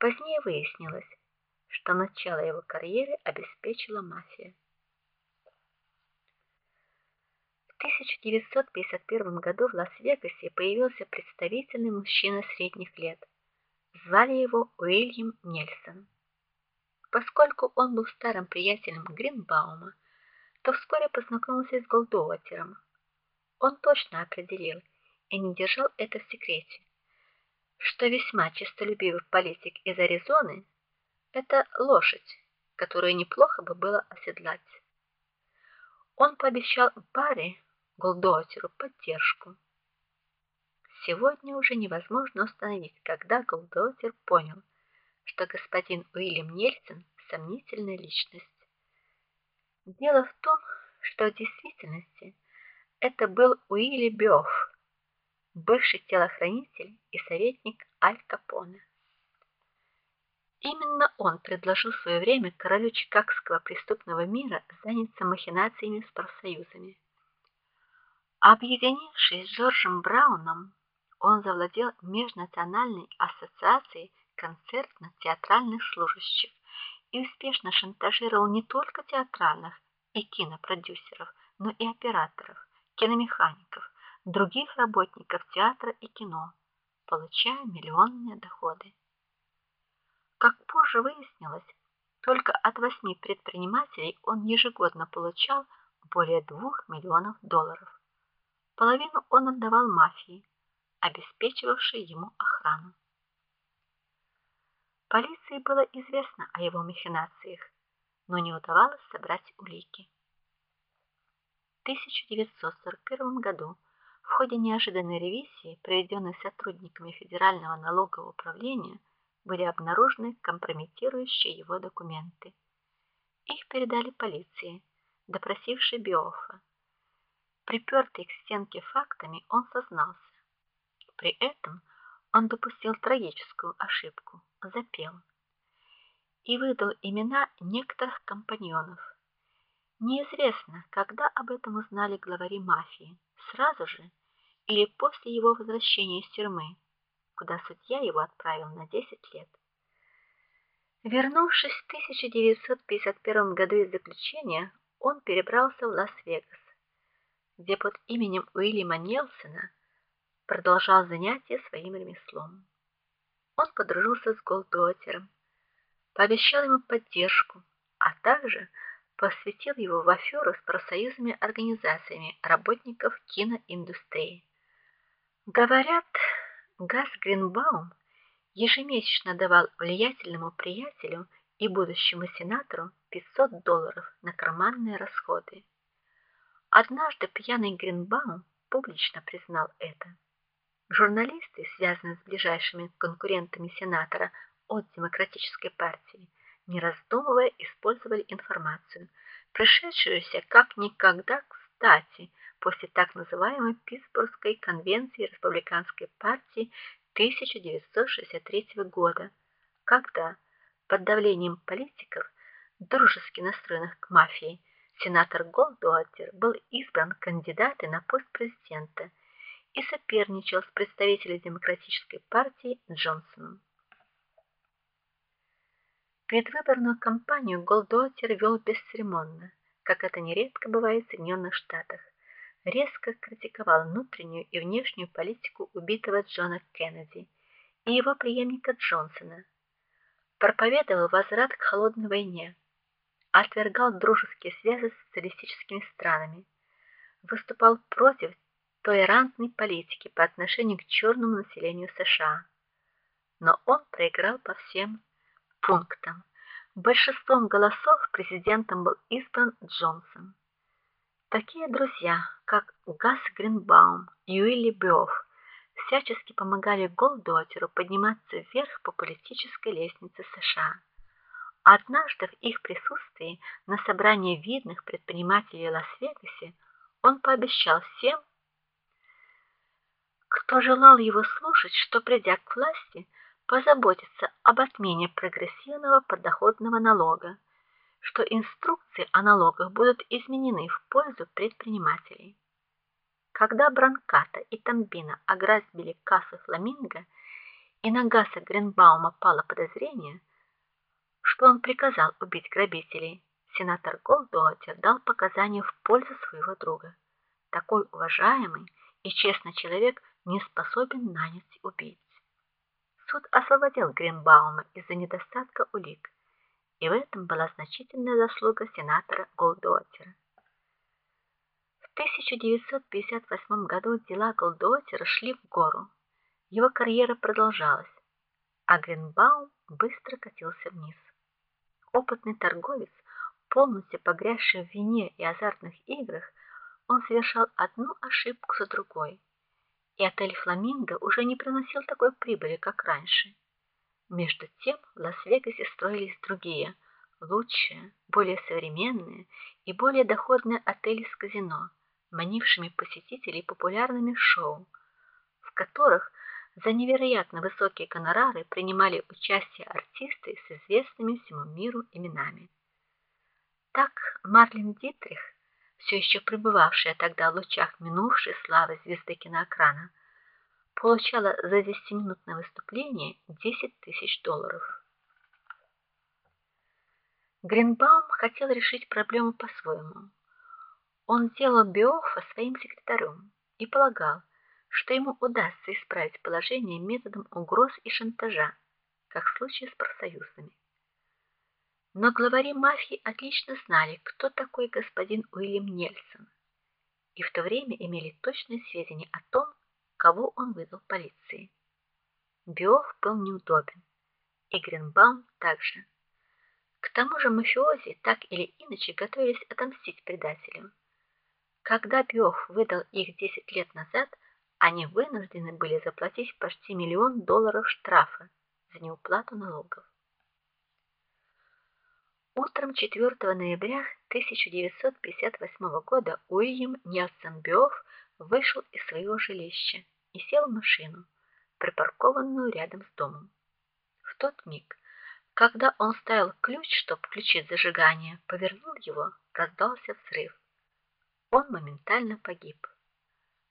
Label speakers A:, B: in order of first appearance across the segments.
A: Позднее выяснилось, что начало его карьеры обеспечила мафия. В 1951 году в Лас-Вегасе появился представительный мужчина средних лет. Звали его Уильям Нельсон. Поскольку он был старым приятелем Гринбаума, то вскоре познакомился с Голдуотером. Он точно определил и не держал это в секрете, что весьма честолюбивый политик из Аризоны это лошадь, которую неплохо бы было оседлать. Он пообещал Барри Голдотеру поддержку. Сегодня уже невозможно установить, когда Голдотер понял, что господин Уильям Нельсон сомнительная личность. Дело в том, что в действительности это был Уилли Бёв, бывший телохранитель и советник Аль Капоне. Именно он предложил в свое время королю чикагского преступного мира заняться махинациями с профсоюзами. Объединившись с Джорджем Брауном, он завладел Межнациональной ассоциацией концертно-театральных служащих и успешно шантажировал не только театральных и кинопродюсеров, но и операторов, киномехаников, других работников театра и кино, получая миллионные доходы. Как позже выяснилось, только от восьми предпринимателей он ежегодно получал более двух миллионов долларов. Половину он отдавал мафии, обеспечивавшей ему охрану. Полиции было известно о его махинациях, но не удавалось собрать улики. В 1941 году в ходе неожиданной ревизии, проведенной сотрудниками Федерального налогового управления, были обнаружены компрометирующие его документы. Их передали полиции, допросившей Биофа. Припертый к стенке фактами, он сознался. При этом он допустил трагическую ошибку, запел и выдал имена некоторых компаньонов. Неизвестно, когда об этом узнали главари мафии, сразу же или после его возвращения из тюрьмы, куда судья его отправил на 10 лет. Вернувшись в 1951 году из заключения, он перебрался в Лас-Вегас, где под именем Уильяма Нельсона продолжал занятия своим ремеслом. Он подружился с Голдотером, пообещал ему поддержку, а также посвятил его в аферу с профсоюзными организациями работников киноиндустрии. Говорят, Газ Гринбаум ежемесячно давал влиятельному приятелю и будущему сенатору 500 долларов на карманные расходы. Однажды пьяный Гринбаум публично признал это. Журналисты, связанные с ближайшими конкурентами сенатора от Демократической партии, не раздумывая использовали информацию, пришедшуюся как никогда кстати после так называемой Питтсбургской конвенции республиканской партии 1963 года, когда под давлением политиков, дружески настроенных к мафии, сенатор Голдуатер был избран кандидатом на пост президента и соперничал с представителем демократической партии Джонсоном. Предвыборную кампанию Голдуатер вел бесцеремонно, как это нередко бывает в Соединенных Штатах. Резко критиковал внутреннюю и внешнюю политику убитого Джона Кеннеди и его преемника Джонсона. Проповедовал возврат к холодной войне, отвергал дружеские связи с социалистическими странами, выступал против толерантной политики по отношению к черному населению США. Но он проиграл по всем пунктам. Большинством голосов президентом был избран Джонсон. Такие друзья, как Гас Гринбаум и Уилли Бёв, всячески помогали Голдотеру подниматься вверх по политической лестнице США. Однажды в их присутствии на собрании видных предпринимателей в Лас-Вегасе он пообещал всем, кто желал его слушать, что придя к власти, позаботится об отмене прогрессивного подоходного налога, что инструкции о налогах будут изменены в пользу предпринимателей. Когда Бранката и Тамбина ограбили кассу Фламинго и на Гаса Гринбаума пало подозрение, что он приказал убить грабителей, сенатор Голдуотер дал показания в пользу своего друга. Такой уважаемый и честный человек не способен нанять убийц. Суд освободил Гринбаума из-за недостатка улик, и в этом была значительная заслуга сенатора Голдуотера. В 1958 году дела Голдуотера шли в гору. Его карьера продолжалась, а Гринбаум быстро катился вниз. Опытный торговец, полностью погрязший в вине и азартных играх, он совершал одну ошибку за другой и отель Фламинго уже не приносил такой прибыли, как раньше. Между тем в Лас-Вегасе строились другие, лучшие, более современные и более доходные отели с казино, манившими посетителей популярными шоу, в которых за невероятно высокие гонорары принимали участие артисты с известными всему миру именами. Так Марлен Дитрих все еще пребывавшая тогда в лучах минувшей славы звезды киноэкрана, получала за десятиминутное выступление 10 тысяч долларов. Гринбаум хотел решить проблему по-своему. Он сделал Биофа своим секретарем и полагал, что ему удастся исправить положение методом угроз и шантажа, как в случае с профсоюзами. Но главари мафии отлично знали, кто такой господин Уильям Нельсон, и в то время имели точные сведения о том, кого он выдал полиции. Биов был неудобен, и Гринбаум также. К тому же мафиози так или иначе готовились отомстить предателям. Когда Биов выдал их 10 лет назад, они вынуждены были заплатить почти миллион долларов штрафа за неуплату налогов. Утром 4 ноября 1958 года Уильям Нельсон Бёв вышел из своего жилища и сел в машину, припаркованную рядом с домом. В тот миг, когда он ставил ключ, чтобы включить зажигание, повернул его, раздался взрыв. Он моментально погиб.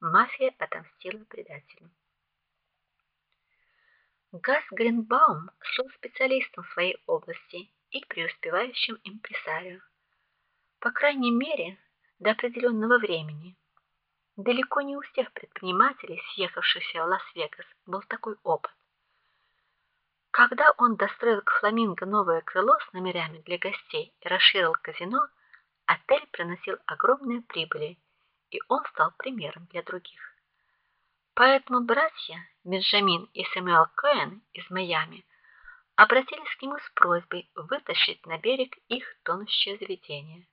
A: Мафия отомстила предателю. Газ Гринбаум был специалистом в своей области и преуспевающим импресарио. По крайней мере, до определенного времени. Далеко не у всех предпринимателей, съехавшихся в Лас-Вегас, был такой опыт. Когда он достроил к Фламинго новое крыло с номерами для гостей и расширил казино, отель приносил огромные прибыли, и он стал примером для других. Поэтому братья Бенджамин и Сэмюэл Коэн из Майами обратились к нему с просьбой вытащить на берег их тонущее заведение.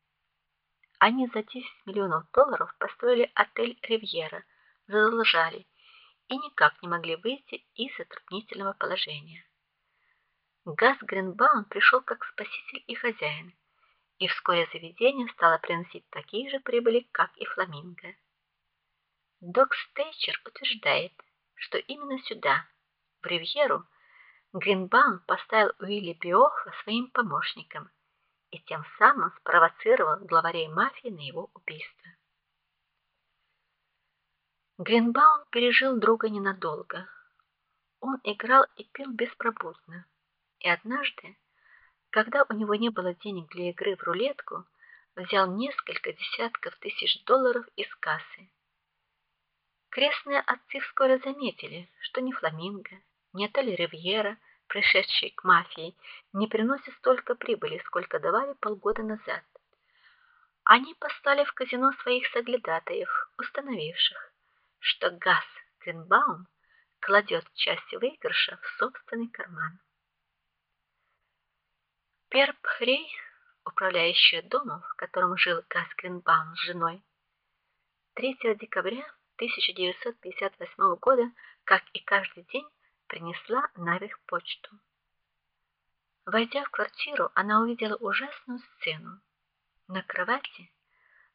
A: Они за 10 миллионов долларов построили отель Ривьера, задолжали и никак не могли выйти из затруднительного положения. Газ Гринбаум пришел как спаситель и хозяин, и вскоре заведение стало приносить такие же прибыли, как и Фламинго. Док Стейчер утверждает, что именно сюда, в Ривьеру, Гринбаум поставил Уилли Биоха своим помощником и тем самым спровоцировал главарей мафии на его убийство. Гринбаум пережил друга ненадолго. Он играл и пил беспробудно. И однажды, когда у него не было денег для игры в рулетку, взял несколько десятков тысяч долларов из кассы. Крестные отцы вскоре заметили, что ни Фламинго, ни отель Ривьера, пришедший к мафии, не приносит столько прибыли, сколько давали полгода назад. Они послали в казино своих соглядатаев, установивших, что Газ Гринбаум кладет часть выигрыша в собственный карман. Перп Хрей, управляющая домом, в котором жил Газ Гринбаум с женой, 3 декабря 1958 года, как и каждый день, принесла наверх почту. Войдя в квартиру, она увидела ужасную сцену. На кровати,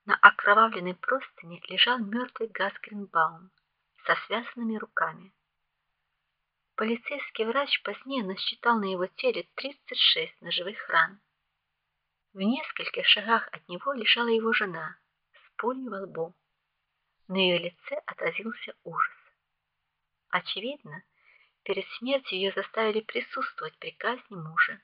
A: на окровавленной простыне лежал мертвый Газ Гринбаум со связанными руками. Полицейский врач позднее насчитал на его теле 36 ножевых ран. В нескольких шагах от него лежала его жена с пулей во лбу. На ее лице отразился ужас. Очевидно, Перед смертью ее заставили присутствовать при казни мужа.